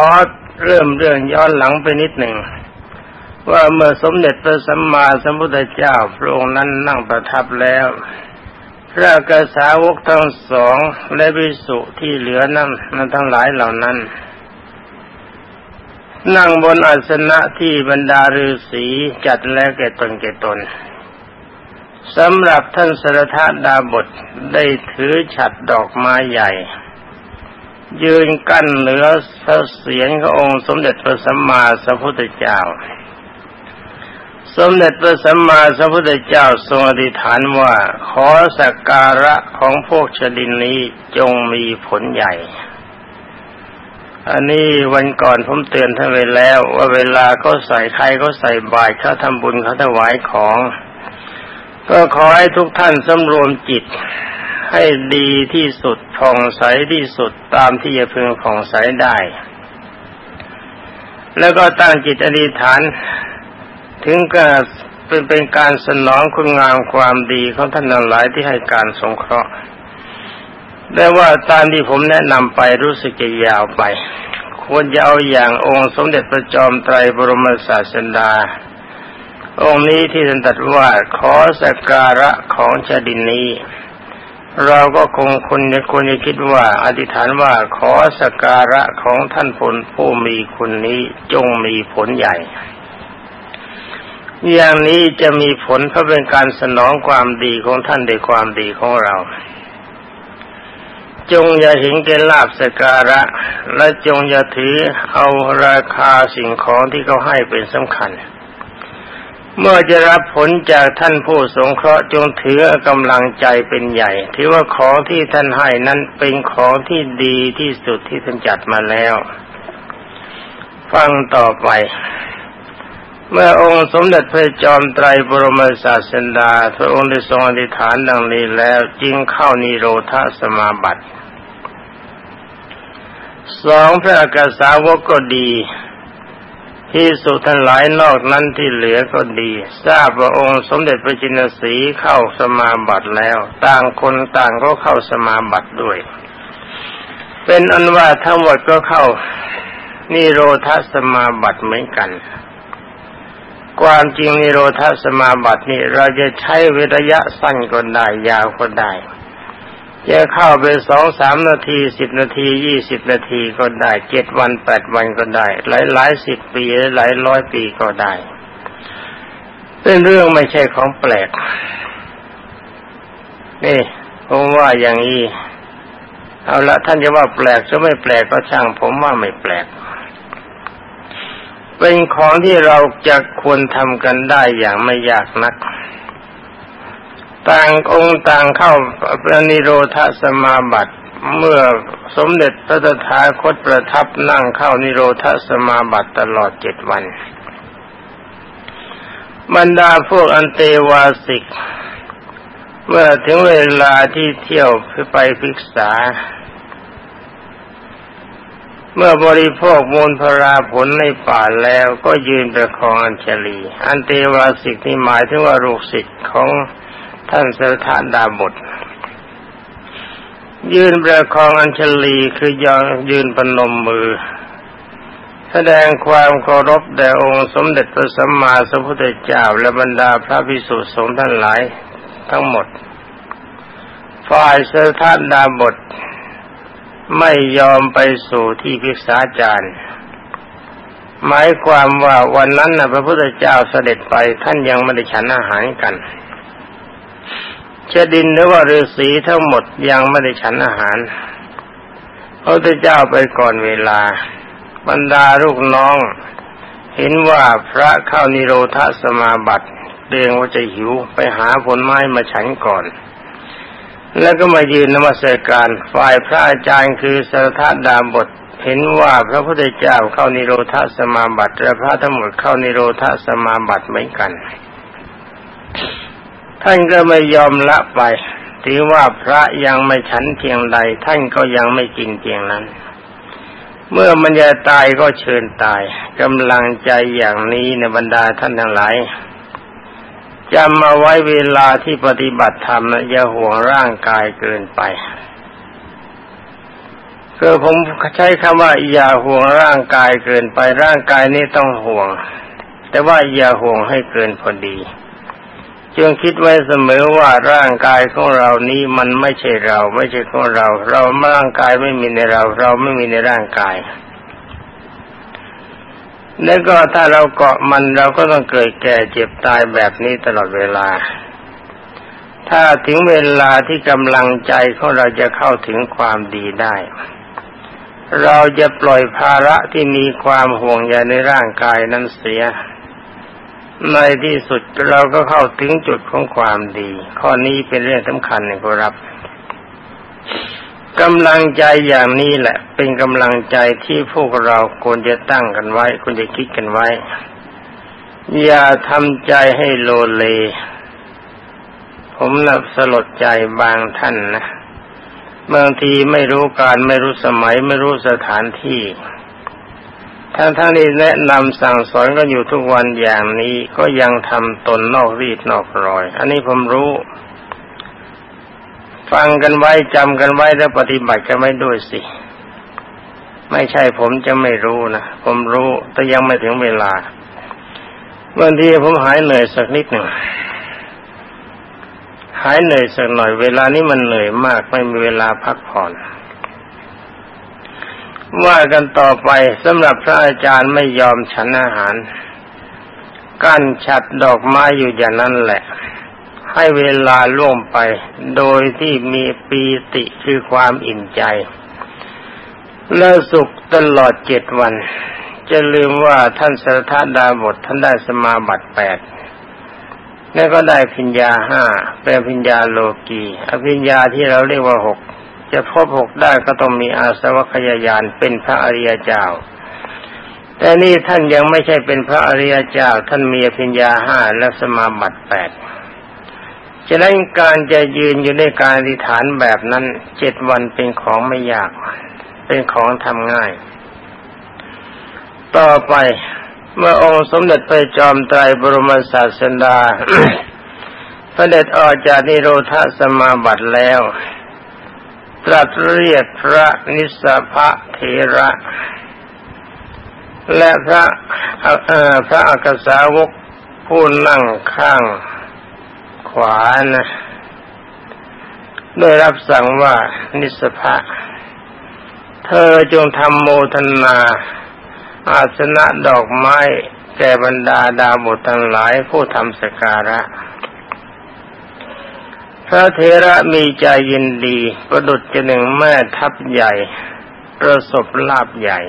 อเริ่มเรื่องย้อนหลังไปนิดหนึ่ง ว่าเมื่อสมเด็จพระสัมมาสัมพุทธเจ้าพระองค์นั้นนั่งประทับแล้ว พระกษาวกทั้งสองและวิสุที่เหลือนั่นนั้นทั้งหลายเหล่านั้น นั่งบนอาสนะที่บรรดาฤาษีจัดแล้วแก่ตนแก่ตนสำหรับท่านสรธาดาบทได้ถือฉัดดอกไม้ใหญ่ ยืนกั้นเหนือเสียงขององค์สมเด็จพระสัมมาสัมพุทธเจ้า สมเด็จพระสัมมาสัมพุทธเจ้าทรงอธิษฐานว่าขอสักการะของพวกชดินนี้จงมีผลใหญ่ อันนี้วันก่อนผมเตือนท่านไว้แล้ว ว่าเวลาเขาใส่ใครเขาใส่บาตรเขาทำบุญเขาถวายของ ก็ขอให้ทุกท่านสำรวมจิต ให้ดีที่สุดผ่องใสที่สุดตามที่จะพึงผ่องใสได้ แล้วก็ตั้งจิตอธิษฐาน ถึงการเป็นเป็นการสนองคุณงามความดีของท่านหลายที่ให้การสงเคราะห์แต่ว่าตามที่ผมแนะนำไปรู้สึกจะยาวไป ควรจะเอาอย่างองค์สมเด็จพระจอมไตรบรมศาสดาองค์นี้ที่ท่านตรัสว่าขอสัการะของชาดินนี้ เราก็คงคนในคนจะคิดว่า อธิษฐานว่าขอสการะของท่านผลผู้มีคุณนี้จงมีผลใหญ่ อย่างนี้จะมีผลเพราะเป็นการสนองความดีของท่านในความดีของเรา จงอย่าเห็นแก่ลาบสการะ และจงอย่าถือเอาราคาสิ่งของที่เขาให้เป็นสำคัญเเมื่อจะรับผลจากท่านผู้สงเคราะห์จงถือกำลังใจเป็นใหญ่ ถือว่าของที่ท่านให้นั้นเป็นของที่ดีที่สุดที่ท่านจัดมาแล้ว ฟังต่อไป เมื่อองค์สมเด็จพระจอมไตรบรมศาสดาพระองค์ได้ทรงอธิษฐานดังนี้แล้วจึงเข้านิโรธาสมาบัติสองพระกษาวกก็ดี ที่สุทั้งหลายนอกนั้นที่เหลือก็ดี ทราบว่าองค์สมเด็จพระจินสีเข้าสมาบัติแล้ว ต่างคนต่างก็เข้าสมาบัติด้วย เป็นอันว่าทั้งหมดก็เข้านิโรธสมาบัติเหมือนกัน ความจริงนิโรธสมาบัตินี่เราจะใช้เวระยะสั้นก็ได้ยาวก็ได้ จะเข้าไปสองสามนาทีสิบนาทียี่สิบนาทีก็ได้เจ็ดวันแปดวันก็ได้ หลายหลายสิบปีหลายร้อยปีก็ได้เป็นเรื่องไม่ใช่ของแปลก นี่ผมว่าอย่างนี้เอาละท่านจะว่าแปลกจะไม่แปลกก็ช่างผมว่าไม่แปลก เป็นของที่เราจะควรทำกันได้อย่างไม่ยากนัก ต่างองค์ต่างเข้าปรนิโรธสมาบัติเมื่อสมเด็จพระตถาคตประทับนั่งเข้านิโรธสมาบัติตลอดเจ็ดวัน บรรดาพวกอันเตวาสิก เมื่อถึงเวลาที่เที่ยวไปศึกษา เมื่อบริโภคมูลพราผลในป่าแล้วก็ยืนประคองอัญชลี อันเตวาสิกนี่หมายถึงว่าลูกศิษย์ของ ท่านสถานดาบทยืนประคองอัญชลีคือยองยืนปนมมือ แสดงความเคารพแด่องค์สมเด็จพระสัมมาสัมพุทธเจ้า และบรรดาพระภิกษุสงฆ์ท่านหลายทั้งหมด ฝ่ายสถานดาบทไม่ยอมไปสู่ที่พิษาจารย์หมายความว่าวันนั้นนะพระพุทธเจ้าเสด็จไปท่านยังไม่ได้ฉันอาหารกัน ชดินหรือว่าฤาษีทั้งหมดยังไม่ได้ฉันอาหารพระพุทธเจ้าไปก่อนเวลา บรรดาลูกน้อง เห็นว่าพระเข้านิโรธสมาบัติเรียงว่าจะหิวไปหาผลไม้มาฉันก่อน แล้วก็มายืนนมัสการฝ่ายพระอาจารย์คือสรทดาบทเห็นว่าพระพุทธเจ้าเข้านิโรธสมาบัติและพระทั้งหมดเข้านิโรธสมาบัติเหมือนกัน ท่านก็ไม่ยอมละไปถือว่าพระยังไม่ฉันเพียงใด ท่านก็ยังไม่กินเพียงนั้น เมื่อมันจะตายก็เชิญตายกำลังใจอย่างนี้ในบรรดาท่านทั้งหลายจำมาไว้เวลาที่ปฏิบัติธรรมอย่าห่วงร่างกายเกินไปคือผมใช้คำว่า อย่าห่วงร่างกายเกินไปร่างกายนี้ต้องห่วง แต่ว่าอย่าห่วงให้เกินพอดี จึงคิดไว้เสมอว่าร่างกายของเรานี้มันไม่ใช่เรา ไม่ใช่ของเรา เราร่างกายไม่มีในเรา เราไม่มีในร่างกาย แล้วก็ถ้าเราเกาะมันเราก็ต้องเกิดแก่เจ็บตายแบบนี้ตลอดเวลา ถ้าถึงเวลาที่กำลังใจของเราจะเข้าถึงความดีได้ เราจะปล่อยภาระที่มีความห่วงใยในร่างกายนั้นเสีย ในที่สุดเราก็เข้าถึงจุดของความดี ข้อนี้เป็นเรื่องสำคัญนะครับกำลังใจอย่างนี้แหละ เป็นกำลังใจที่พวกเราควรจะตั้งกันไว้ควรจะคิดกันไว้ อย่าทำใจให้โลเล ผมนับสลดใจบางท่านนะบางทีไม่รู้การไม่รู้สมัยไม่รู้สถานที่ ทั้งท่านที่แนะนำสั่งสอนก็อยู่ทุกวันอย่างนี้ก็ยังทำตนนอกรีดนอกรอย อันนี้ผมรู้ ฟังกันไว้จำกันไว้แล้วปฏิบัติกันไว้ด้วยสิ ไม่ใช่ผมจะไม่รู้นะผมรู้แต่ยังไม่ถึงเวลาบางทีผมหายเหนื่อยสักนิดหนึ่งหายเหนื่อยสักหน่อยเวลานี้มันเหนื่อยมากไม่มีเวลาพักผ่อน ว่ากันต่อไปสำหรับพระอาจารย์ไม่ยอมฉันอาหารกั้นฉัดดอกไม้อยู่อย่างนั้นแหละ ให้เวลาล่วงไป โดยที่มีปีติคือความอิ่มใจและสุขตลอดเจ็ดวัน จะลืมว่าท่านสรทดาบทท่านได้สมาบัติแปดแล้วก็ได้พิญญาห้าเป็นพิญญาโลกีอภิญญาที่เราเรียกว่าหก จะพบหกได้ก็ต้องมีอาสวัคยายานเป็นพระอริยเจ้า แต่นี่ท่านยังไม่ใช่เป็นพระอริยเจ้า ท่านมีพิญญาห้าและสมาบัติแปดจะนั้นการจะยืนอยู่ในการอธิษฐานแบบนั้นเจ็ดวันเป็นของไม่ยาก เป็นของทำง่าย ต่อไปเมื่อองค์สมเด็จพระจอมไตรบรมศาสดาพระเด็จออกจากนิโรธาสมาบัติแล้ว ตรัสเรียกพระนิสพะเทระ และพระพระอักษาวกผู้นั่งข้างขวานะได้รับสั่งว่านิสภะเธอจงทำโมทนา อาสนะดอกไม้ แก่บรรดาดาบุตรทั้งหลายผู้ทำสการะ พระเทระมีใจยินดี ประดุจจะหนึ่งแม่ทัพใหญ่ ประสบลาบใหญ่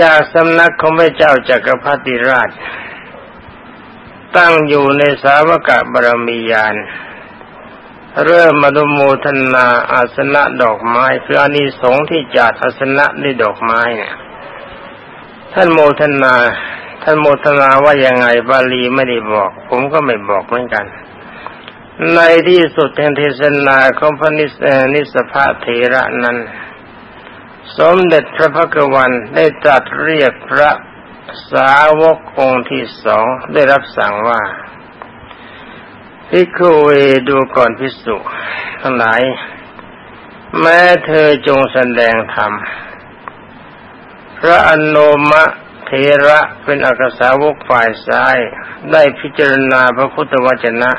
จากสำนักของพระเจ้าจากักรพรรดิราช ตั้งอยู่ในสาวกะบรมียาน เริ่มมาดุโมทนาอาสนะดอกไม้คืออานิสงส์ที่จัดอาสนะด้วยดอกไม้เนี่ยท่านโมทนา ท่านโมทนาว่ายังไงบาลีไม่ได้บอก ผมก็ไม่บอกเหมือนกัน ในที่สุดแห่งเทศนาของพระนิสนิสภาเถระนั้น สมเด็จพระพักวันได้ตรัสเรียกพระสาวกองค์ที่สองได้รับสั่งว่าพิคุเวดูก่อนพิสุทั้งหลาย แม้เธอจงแสดงธรรม พระอนุมะเทระเป็นอักษาวกฝ่ายซ้าย ได้พิจารณาพระพุทธวจนะ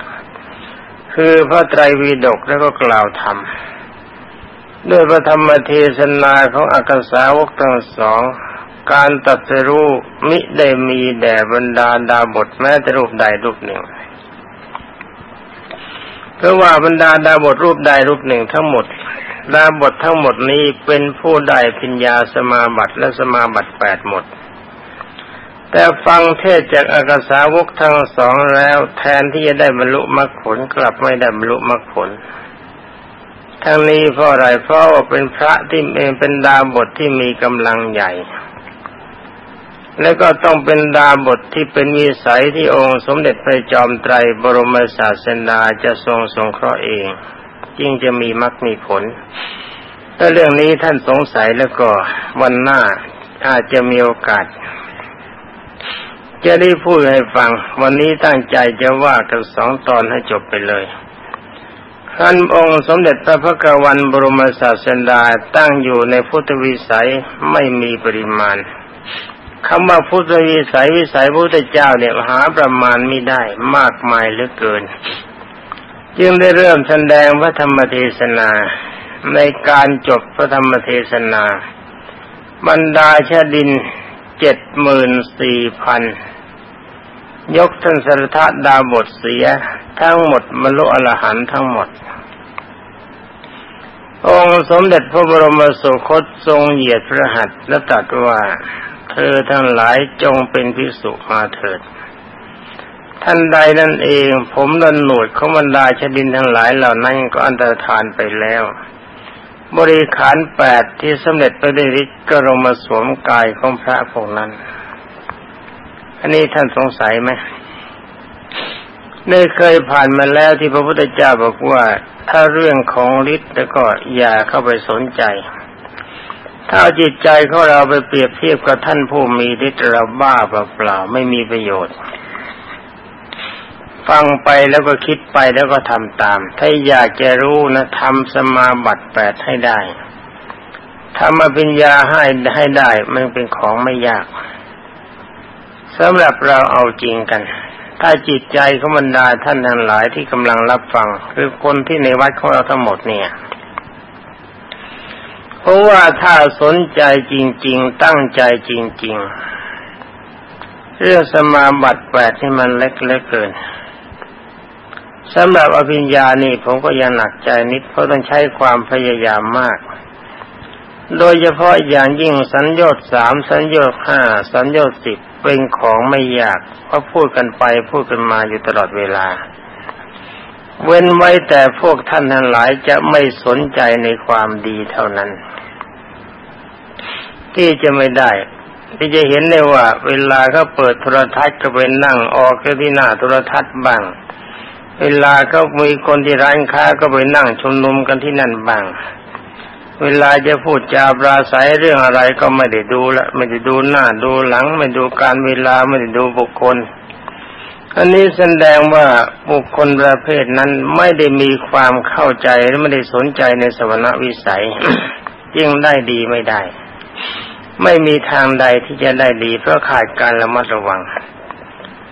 คือพระไตรวีดกแล้วก็กล่าวธรรมด้วยพระธรรมเทศนาของอักษาวกทั้งสอง การตัดสรู้มิได้มีแด่บรรดาดาบทแม้แต่รูปใดรูปหนึ่งเพราะว่าบรรดาดาบทรูปใดรูปหนึ่งทั้งหมดดาบททั้งหมดนี้เป็นผู้ได้พิญญาสมาบัติและสมาบัติแปดหมด แต่ฟังเทศจากอากาสาวกทั้งสองแล้วแทนที่จะได้บรรลุมรรคผลกลับไม่ได้บรรลุมรรคผล ทั้งนี้เพราะอะไรเพราะว่าเป็นพระที่เองเป็นดาบทที่มีกำลังใหญ่ แล้วก็ต้องเป็นดาบทที่เป็นมีสัยที่องค์สมเด็จพระจอมไตรบรมศาสดาจะทรงสงเคราะห์เองจึงจะมีมรรคมีผล ถ้าเรื่องนี้ท่านสงสัยแล้วก็วันหน้าอาจจะมีโอกาส จะได้พูดให้ฟัง วันนี้ตั้งใจจะว่ากันสองตอนให้จบไปเลยท่านองค์สมเด็จพระพุทธวันบรมศาสดาตั้งอยู่ในพุทธวิสัยไม่มีปริมาณคำว่าพุทธวิสัยวิสัยพระพุทธเจ้าเนี่ยหาประมาณไม่ได้มากมายเหลือเกิน จึงได้เริ่มแสดงพระธรรมเทศนา ในการจบพระธรรมเทศนา บรรดาชาดินเจ็ดหมื่นสี่พัน ยกท่านสรทะดาบทเสีย ทั้งหมดมรุอรหันทั้งหมด องค์สมเด็จพระบรมสุคตทรงเหยียดพระหัตถ์และตรัสว่า เธอทั้งหลายจงเป็นพิสุมาเถิด ท่านใดนั่นเอง ผมดันหนวดของบรรดาชดินทั้งหลายเหล่านั้นก็อันตรธานไปแล้ว บริขารแปดที่สำเร็จไปได้ฤทธิ์ก็ลงมาสวมกายของพระพวกนั้น อันนี้ท่านสงสัยไหมได้เคยผ่านมาแล้วที่พระพุทธเจ้าบอกว่าถ้าเรื่องของฤทธิ์แล้วก็อย่าเข้าไปสนใจ ถ้าจิตใจของเราไปเปรียบเทียบกับท่านผู้มีฤทธิ์เราบ้าเปล่าๆไม่มีประโยชน์ ฟังไปแล้วก็คิดไปแล้วก็ทำตาม ถ้าอยากจะรู้นะทำสมาบัติแปดให้ได้ทำอภิญญาให้ให้ได้ มันเป็นของไม่ยาก สำหรับเราเอาจริงกัน ถ้าจิตใจของบรรดาท่านทั้งหลายที่กำลังรับฟัง คือคนที่ในวัดของเราทั้งหมดเนี่ยเพราะว่าถ้าสนใจจริง ๆ ตั้งใจจริง ๆ เรื่องสมาบัติแปดที่มันเล็กเล็กเกินสำหรับอภิญญานี่ผมก็ยังหนักใจนิดเพราะต้องใช้ความพยายามมาก โดยเฉพาะอย่างยิ่งสัญญาณสามสัญญาณห้าสัญญาณสิบ เป็นของไม่ยากเพราะพูดกันไปพูดกันมาอยู่ตลอดเวลา เว้นไว้แต่พวกท่านทั้งหลายจะไม่สนใจในความดีเท่านั้น ที่จะไม่ได้ที่จะเห็นได้ว่า เวลาเขาเปิดโทรทัศน์ก็ไปนั่งออกที่หน้าโทรทัศน์บ้าง เวลาเขามีคนที่ร้านค้าก็ไปนั่งชุมนุมกันที่นั่นบ้าง เวลาจะพูดจาปราศัยเรื่องอะไรก็ไม่ได้ดูละไม่ได้ดูหน้าดูหลัง ไม่ดูการเวลาไม่ได้ดูบุคคล อันนี้แสดงว่าบุคคลประเภทนั้นไม่ได้มีความเข้าใจและไม่ได้สนใจในสวรรวิสัยยิ่งได้ดีไม่ได้ ไม่มีทางใดที่จะได้ดี เพราะขาดการระมัดระวัง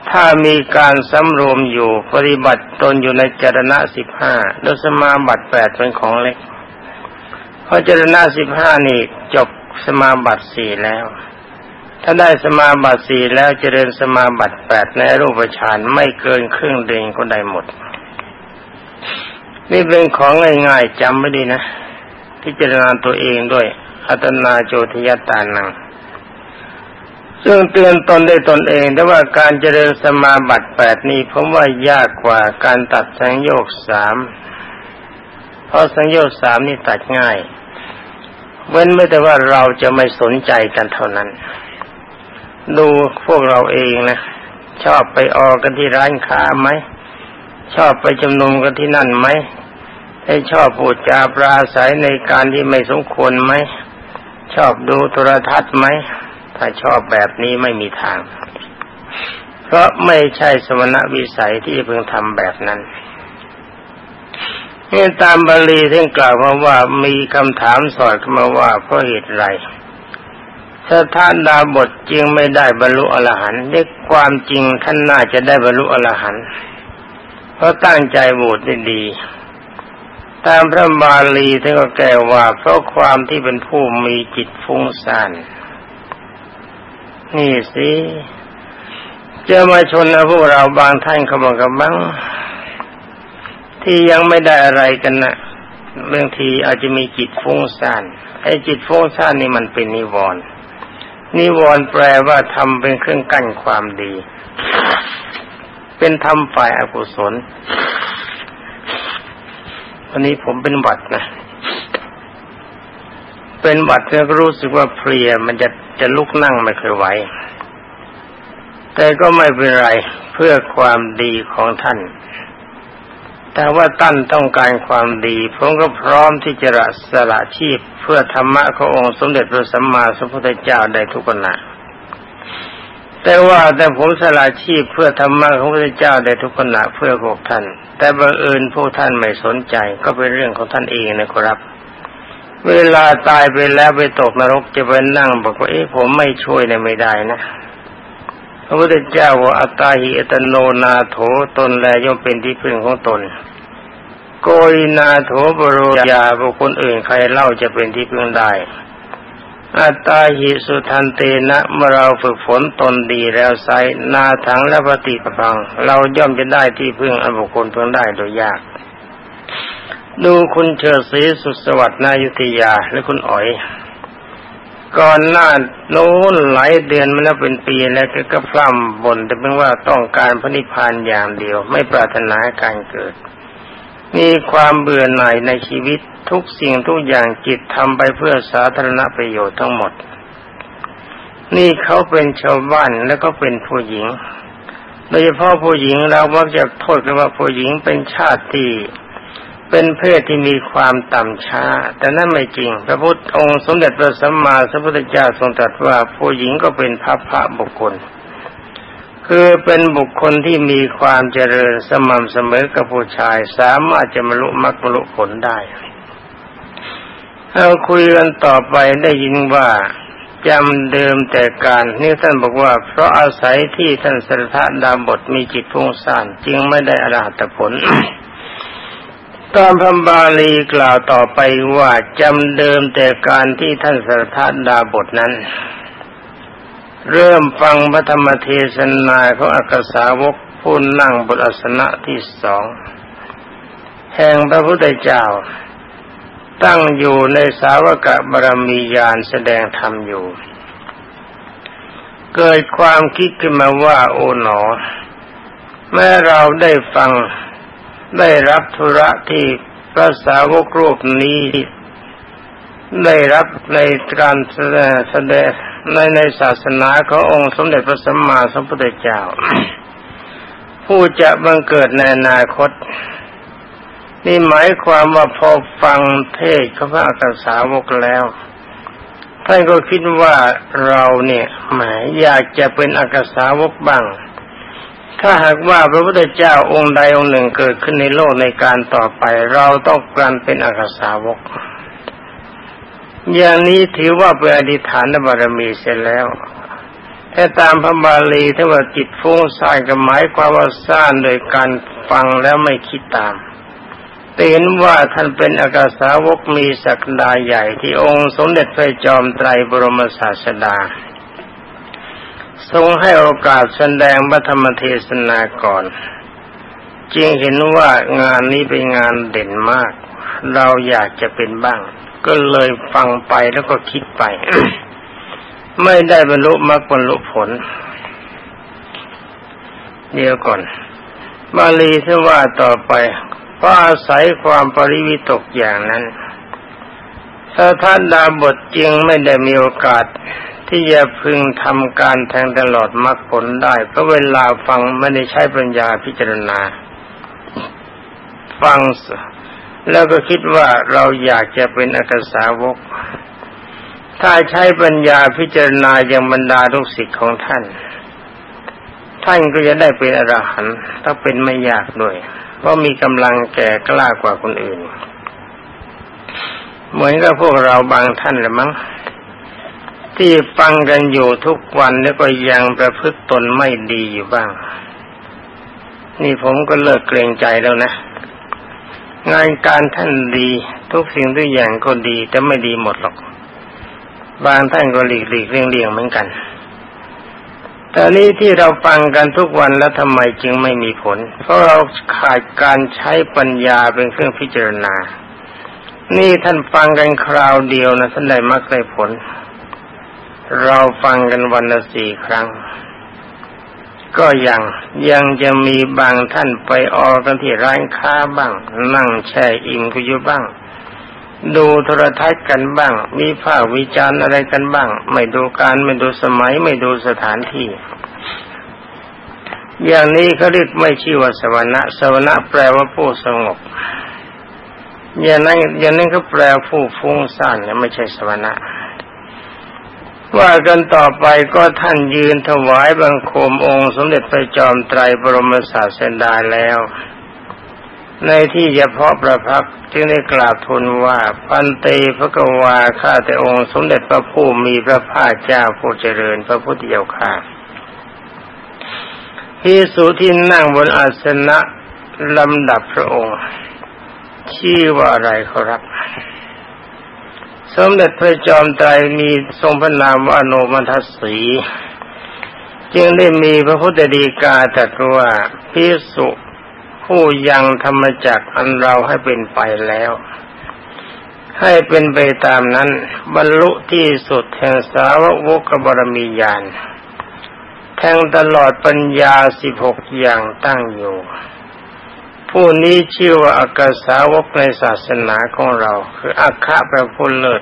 ถ้ามีการสำรวมอยู่ปฏิบัติตนอยู่ในจรณะสิบห้าโดยสมาบัติแปดเป็นของเล็ก พราะจรณะสิบห้านี่จบสมาบัติสี่แล้ว ถ้าได้สมาบัติสี่แล้วเจริญสมาบัติแปดในรูปฌานไม่เกินครึ่งเดือนก็ได้หมด นี่เป็นของง่ายๆจำไม่ดีนะพิจารณาตัวเองด้วย อัตนาโจทยตานังซึ่งเตือนตนได้ตนเอง แต่ว่าการเจริญสมาบัติแปดนี้ผมว่ายากกว่าการตัดสังโยกสามเพราะสังโยกสามนี่ตัดง่าย เว้นไม่แต่ว่าเราจะไม่สนใจกันเท่านั้น ดูพวกเราเองนะ ชอบไปออกกันที่ร้านค้าไหม ชอบไปจำนมกันที่นั่นไหมให้ชอบพูดจาปราศัยในการที่ไม่สมควรไหม ชอบดูโทรทัศน์ไหม ถ้าชอบแบบนี้ไม่มีทาง เพราะไม่ใช่สมณวิสัยที่จะพึงทำแบบนั้น นี่ตามบาลีท่านกล่าวมาว่ามีคำถามสอดมาว่าเพราะเหตุไรสถาท่านดาบทจึงไม่ได้บรรลุอรหันต์ด้วยความจริงท่านน่าจะได้บรรลุอรหันต์เพราะตั้งใจโหวตได้ดี ตามพระบาลีท่านก็แก้ว่า เพราะความที่เป็นผู้มีจิตฟุ้งซ่านนี่สิจะมาชนพวกเราบางท่านเขาบอกกับบัง ที่ยังไม่ได้อะไรกันนะบางทีอาจจะมีจิตฟุ้งซ่านไอ้จิตฟุ้งซ่านนี่มันเป็นนิวรณ์นิวรณ์แปลว่าทำเป็นเครื่องกั้นความดี เป็นทำฝ่ายอกุศลวันนี้ผมเป็นหวัดนะ เป็นหวัดแล้วก็รู้สึกว่าเพลียมันจะจะลุกนั่งไม่เคยไหว แต่ก็ไม่เป็นไรเพื่อความดีของท่าน แต่ว่าตั้นต้องการความดีผมก็พร้อมที่จะละสละชีพเพื่อธรรมะขององค์สมเด็จพระสัมมาสัมพุทธเจ้าได้ทุกขณะแต่ว่าแต่ผมสละชีพเพื่อธรรมะของพระเจ้าได้ทุกขณะเพื่อพวกท่าน แต่บังเอิญพวกท่านไม่สนใจก็เป็นเรื่องของท่านเองนะครับ เวลาตายไปแล้วไปตกนรกจะไปนั่งบอกว่าเอ๊ะผมไม่ช่วยเนี่ยไม่ได้นะ พระพุทธเจ้าว่าอัตตาหิอัตโนนาโถตนแลย่อมเป็นที่พึ่งของตน โกยนาโถบรยาบุคคลอื่นใครเล่าจะเป็นที่พึ่งได้ อัตตาหิสุทันเตนะเมื่อเราฝึกฝนตนดีแล้วไซนาถังและปฏิปพัง เราย่อมจะได้ที่พึ่งอันบุคคลเพิ่งได้โดยยาก ดูคุณเชิดศรีสุสวัสดิ์นายุทยาและคุณอ๋อย ก่อนหน้าโน้นหลายเดือนมาแล้วเป็นปีแล้วก็ก็พร่ำบ่นแต่เพียงว่าต้องการพระนิพพานอย่างเดียว ไม่ปรารถนาการเกิด มีความเบื่อหน่ายในชีวิตทุกสิ่งทุกอย่างจิตทำไปเพื่อสาธารณประโยชน์ทั้งหมด นี่เขาเป็นชาวบ้านแล้วก็เป็นผู้หญิง โดยเฉพาะผู้หญิงเรามักจะโทษกันว่าผู้หญิงเป็นชาติที่ เป็นเพศที่มีความต่ำช้า แต่นั่นไม่จริง พระพุทธองค์สมเด็จพระสัมมาสัมพุทธเจ้าทรงตรัสว่าผู้หญิงก็เป็นพระพระบุคคล คือเป็นบุคคลที่มีความเจริญสม่ำเสมอกับผู้ชาย สามารถจะมรุมรรคมรุผลได้เราคุยกันต่อไปได้ยินว่าจำเดิมแต่การนี่ท่านบอกว่า เพราะอาศัยที่ท่านสรทะดาบทมีจิตพุ่งสานจึงไม่ได้อรหัตผล ตามพระบาลีกล่าวต่อไปว่าจำเดิมแต่การที่ท่านสรทะดาบทนั้น เริ่มฟังพระธรรมเทศนาของอักษาวกผู้นั่งบทอาสนะที่สอง แห่งพระพุทธเจ้า ตั้งอยู่ในสาวกะบรมียานแสดงธรรมอยู่ เกิดความคิดขึ้นมาว่าโอ๋หนอ แม้เราได้ฟัง ได้รับธุระที่พระสาวกรูปนี้ ได้รับในการแสดงในในศาสนาขององค์สมเด็จพระสัมมาสัมพุทธเจ้า ผู้จะบังเกิดในอนาคต นี่หมายความว่าพอฟังเทศขาพระอักษาวกแล้วท่านก็คิดว่าเราเนี่ยหมายอยากจะเป็นอักษาวกบ้าง ถ้าหากว่าพระพุทธเจ้าองค์ใดองค์หนึ่งเกิดขึ้นในโลกในการต่อไป เราต้องการเป็นอักษาวก อย่างนี้ถือว่าเป็นอธิฐานบารมีเสร็จแล้วถ้าตามพระบาลีถ้าว่าจิตฟุ้งซ่านก็หมายความว่าซ่านโดยการฟังแล้วไม่คิดตามเห็นว่าท่านเป็นอากาสาวกมีศักดาใหญ่ที่องค์สมเด็จพระจอมไตรบรมศาสดา ทรงให้โอกาสแสดงพระธรรมเทศนาก่อนจึงเห็นว่างานนี้เป็นงานเด่นมาก เราอยากจะเป็นบ้าง ก็เลยฟังไปแล้วก็คิดไป ไม่ได้บรรลุมรรคบรรลุผล เดียวก่อนบาลีที่ว่าต่อไปเพราะอาศัยความปริวิตกอย่างนั้นถ้าท่านดาบทจึงไม่ได้มีโอกาส ที่จะพึงทำการแทงตลอดมรรคผลได้ เพราะเวลาฟังไม่ได้ใช้ปัญญาพิจารณา ฟังแล้วก็คิดว่าเราอยากจะเป็นอักษาวก ถ้าใช้ปัญญาพิจารณาอย่างบรรดาลูกศิษย์ของท่าน ท่านก็จะได้เป็นอรหันต์ถ้าเป็นไม่ยากด้วย เพราะมีกำลังแก่กล้ากว่าคนอื่น เหมือนกับพวกเราบางท่านละมั้ง ที่ฟังกันอยู่ทุกวันแล้วก็ยังประพฤติตนไม่ดีอยู่บ้าง นี่ผมก็เลิกเกรงใจแล้วนะ งานการท่านดีทุกสิ่งทุกอย่างก็ดีแต่ไม่ดีหมดหรอก บางท่านก็หลีกหลีกเลี่ยงเลี่ยงเหมือนกันแต่นี้ที่เราฟังกันทุกวันแล้วทำไมจึงไม่มีผล เพราะเราขาดการใช้ปัญญาเป็นเครื่องพิจารณา นี่ท่านฟังกันคราวเดียวนะท่านได้มรรคได้ผล เราฟังกันวันละสี่ครั้ง ก็ยังยังจะมีบางท่านไปออกกันที่ร้านค้าบ้าง นั่งแช่อิ่มก็อยู่บ้าง ดูโทรทัศน์กันบ้าง มีภาควิจารณ์อะไรกันบ้าง ไม่ดูการไม่ดูสมัยไม่ดูสถานที่ อย่างนี้เขาเรียกไม่ชื่อว่าสวรรค์สวรรค์แปลว่าผู้สงบอย่างนั้นอย่างนั้นเขาแปลผู้ฟุ้งซ่านเนี่ยไม่ใช่สวรรค์ ว่ากันต่อไปก็ท่านยืนถวายบังคมองค์สมเด็จพระจอมไตรบรมศาสดาแล้ว ในที่เฉพาะประพักจึงได้กราบทูลว่าพันเตพระกวาข้าแต่องค์สมเด็จพระผู้มีพระภาคเจ้าผู้เจริญพระพุทธเจ้าข้าพิสุที่นั่งบนอาสนะลำดับพระองค์ ชื่อว่าอะไรครับ สมเด็จพระจอมไตรมีทรงพระนามว่าโนมัทสี จึงได้มีพระพุทธดีกาตรัสว่าพิสุผู้ยังธรรมจักอันเราให้เป็นไปแล้ว ให้เป็นไปตามนั้น บรรลุที่สุดแห่งสาวกกบรมีญาณแทงตลอดปัญญาสิบหกอย่างตั้งอยู่ ผู้นี้ชื่อว่าอักสาวกในศาสนาของเรา คืออัคคะพระพุทธเลิศ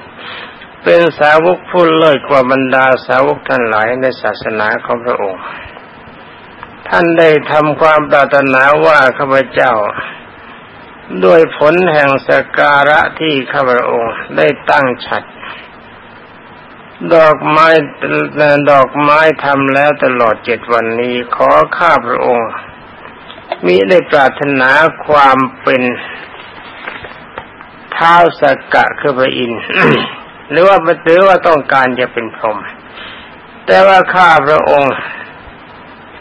เป็นสาวกผู้เลิศกว่าบรรดาสาวกท่านหลายในศาสนาของพระองค์ ท่านได้ทำความปรารถนาว่าข้าพเจ้า ด้วยผลแห่งสการะที่ข้าพระองค์ได้ตั้งฉัดดอกไม้ดอกไม้ทำแล้วตลอดเจ็ดวันนี้ ขอข้าพระองค์ มิได้ปรารถนาความเป็นเท้าสกกะคือพระอินทร์หรือว่าหรือว่าต้องการจะเป็นพรหมแต่ว่าข้าพระองค์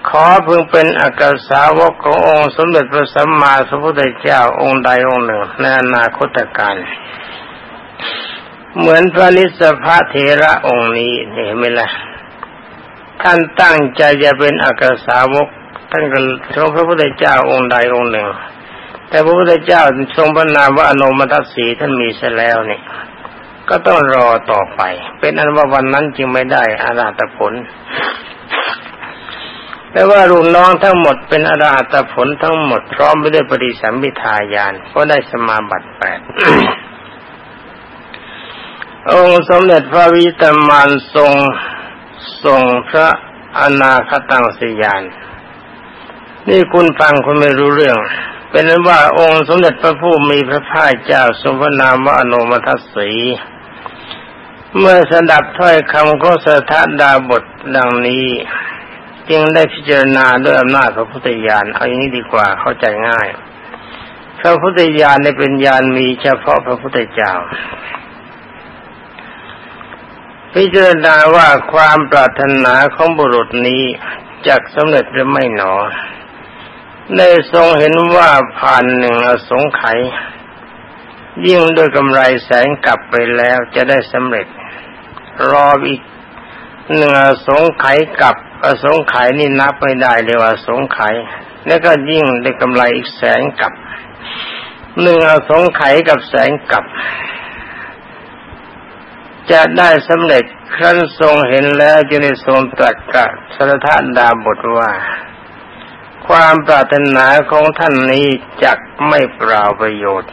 ขอเพิ่งเป็นอักษาวกขององค์สมเด็จพระสัมมาสัมพุทธเจ้าองค์ใดองค์หนึ่งในอนาคตการเหมือนพระนิสพะเทระองค์นี้เห็นไหมล่ะท่านตั้งใจจะเป็นอักษาวก ท่านก็ทรงพระพุทธเจ้าองค์ใดองค์หนึ่ง แต่พระพุทธเจ้าทรงพระนามว่าอนุมัติสีท่านมีเสียแล้วนี่ก็ต้องรอต่อไป เป็นอันว่าวันนั้นจึงไม่ได้อาราตผลแต่ว่ารุ่นน้องทั้งหมดเป็นอาราตผลทั้งหมดพร้อมไปด้วยปริสัมพิทายานเพราะได้สมาบัติแปดองค์สมเด็จพระวิตามานทรงทรงพระอนาคตังสยาน นี่คุณฟังคุณไม่รู้เรื่อง เป็นนั้นว่าองค์สมเด็จพระผู้มีพระภาคเจ้าทรงพระนามว่าอนุมัติสีเมื่อสดับถ้อยคำก็สถาดาบทดังนี้ จึงได้พิจารณาด้วยอำนาจพระพุทธญาณเอาอย่างนี้ดีกว่าเข้าใจง่าย พระพุทธญาณในเป็นญาณมีเฉพาะพระพุทธเจ้า พิจารณาว่าความปรารถนาของบุรุษนี้จะสำเร็จหรือไม่หนอ ได้ทรงเห็นว่าผ่านหนึ่งอสงไขยยิ่งด้วยกำไรแสงกลับไปแล้วจะได้สำเร็จ รออีกหนึ่งอสงไขยกับอสงไขยนี่นับไม่ได้เลยว่าสงไขยแล้วก็ยิ่งได้กำไรอีกแสงกับหนึ่งอสงไขยกับแสงกับ จะได้สำเร็จครั้นทรงเห็นแล้วจึงได้ทรงตรัสกับสรทานดาบทว่า ความปรารถนาของท่านนี้จักไม่เปล่าประโยชน์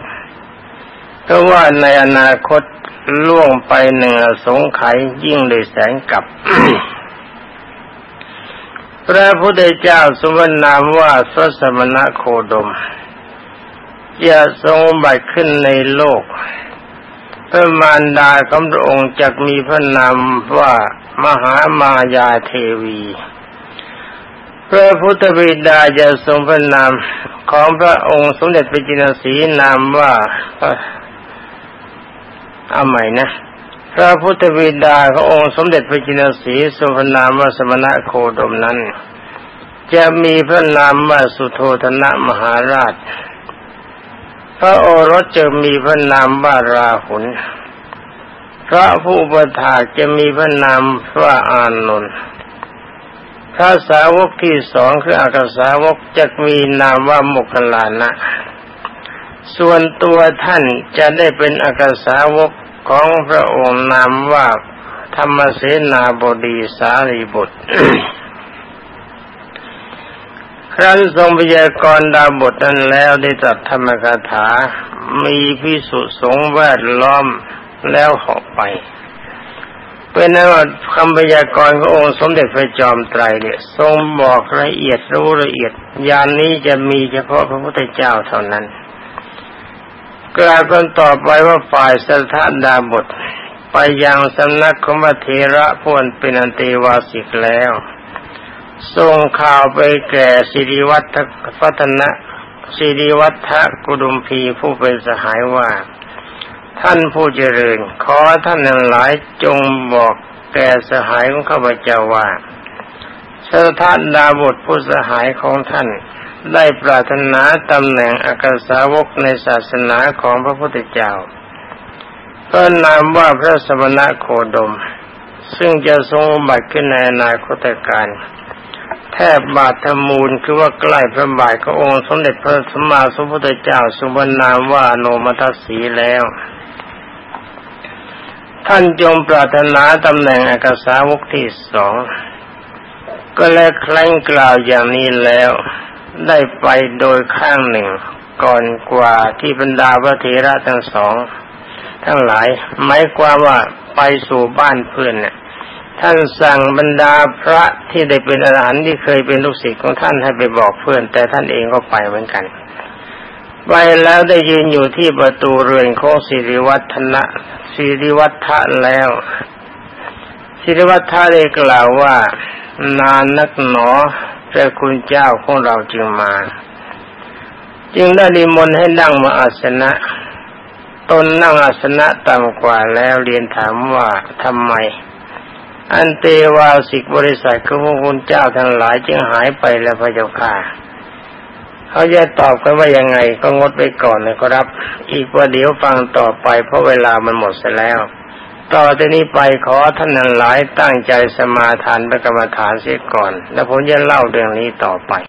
เพราะว่าในอนาคตล่วงไปหนึ่งสงไขยิ่งเลยแสงกับ พระพุทธเจ้าสมนามว่าสสมณะโคดมจะทรงบัติขึ้นในโลกพระมารดาของพระองค์จะมีพระนามว่ามหามายาเทวี พระพุทธบิดาจะทรงพระนามของพระองค์สมเด็จพระจินสีนามว่าเอาใหม่นะ พระพุทธบิดาขององค์สมเด็จพระจินสีทรงพระนามว่าสมณะโคดมนั้น จะมีพระนามว่าสุโธธนะมหาราช พระโอรสจะมีพระนามว่าราหุลพระผู้ประทาจะมีพระนามว่าอานนท์ พระสาวกที่สองคืออากาสาวกจะมีนามว่ามุคลานะ ส่วนตัวท่านจะได้เป็นอากาสาวกของพระองค์นามว่าธรรมเสนาบดีสารีบุตร ครั้นทรงพยากรณ์ดาบทนั้นแล้วได้จัดธรรมคาถา มีพิสุสงแวดล้อมแล้วหอกไป เป็นนั้นว่าคำพยากรณ์ขององค์สมเด็จพระจอมไตรเนี่ย ทรงบอกละเอียดรู้ละเอียดยานนี้จะมีเฉพาะพระพุทธเจ้าเท่านั้น กล่าวกันต่อไปว่าฝ่ายสัทธาดาบทไปยังสำนักของพระเทระพวนเป็นอันเตวาสิกแล้วส่งข่าวไปแก่สิริวัฒพัฒนะสิริวัฒกุดุมพีผู้เป็นสหายว่า ท่านผู้เจริญ ขอท่านนั้นหลายจงบอกแก่สหายของข้าพเจ้าว่าสถานดาบทผู้สหายของท่าน ได้ปรารถนาตำแหน่งอากาสาวกในศาสนาของพระพุทธเจ้าก็นามว่าพระสมณะโคดม ซึ่งจะทรงบัติขึ้นในอนาคตการแทบบาทธมูลคือว่าใกล้พระบาทขององค์สมเด็จพระสัมมาสัมพุทธเจ้าสุวรรณามว่าโนมัตสีแล้ว ท่านจงปรารถนาตำแหน่งอากาสาวกที่สอง ก็และคล้งกล่าวอย่างนี้แล้ว ได้ไปโดยข้างหนึ่ง ก่อนกว่าที่บรรดาพระเถระทั้งสอง ทั้งหลายหมายความว่าไปสู่บ้านเพื่อนเนี่ยท่านสั่งบรรดาพระที่ได้เป็นอรหันต์ที่เคยเป็นลูกศิษย์ของท่านให้ไปบอกเพื่อน แต่ท่านเองก็ไปเหมือนกัน ไปแล้วได้ยืนอยู่ที่ประตูเรือนของสิริวัฒนะสิริวัฒะแล้วสิริวัฒะได้กล่าวว่านานนักหนอพระคุณเจ้าของเราจึงมา จึงได้ดิมนให้นั่งมาอาสนะ ตนนั่งอาสนะต่ำกว่าแล้วเรียนถามว่าทำไม อันเตวาสิกบริษัทของพระคุณเจ้าทั้งหลายจึงหายไปแล้วพระเจ้าค่ะ เขาจะตอบกันว่ายังไงก็งดไปก่อนนะครับ อีกว่าเดี๋ยวฟังต่อไปเพราะเวลามันหมดเสียแล้ว ต่อจากนี้ไปขอท่านนันหลายตั้งใจสมาทานประกรรมฐานเสียก่อน แล้วผมจะเล่าเรื่องนี้ต่อไป